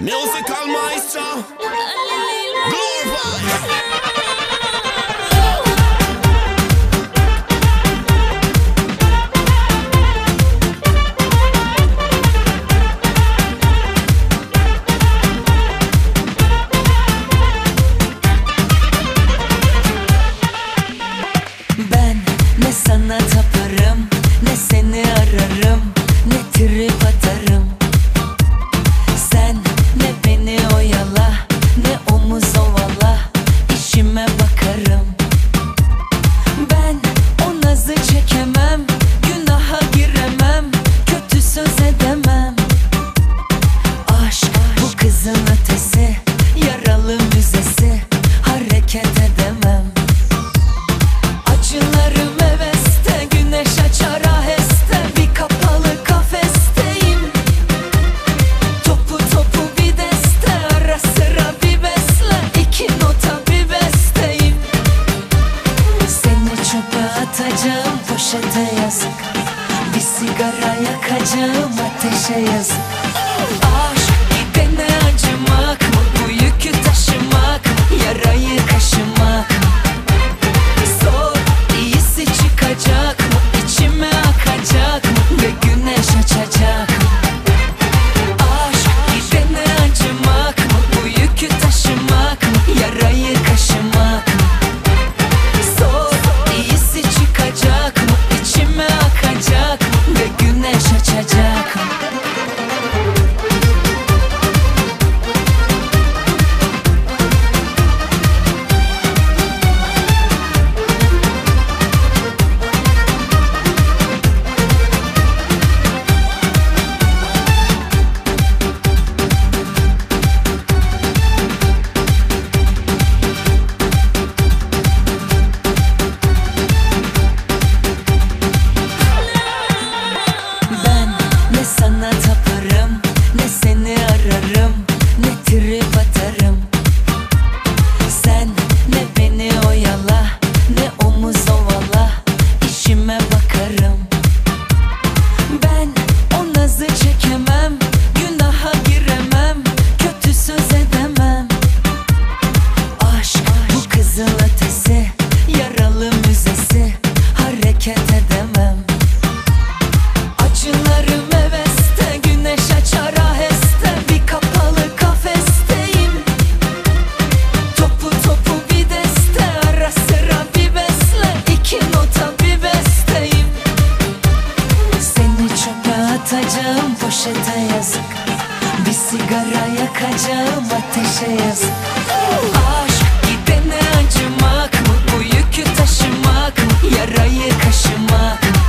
Musical maestro. Glorify sigara yakacağım Ateşe yazık. Aşk Sigara yakacağım ateşe yazık Aşk gidene acımak mı? Bu yükü taşımak mı? Yarayı kaşımak mı?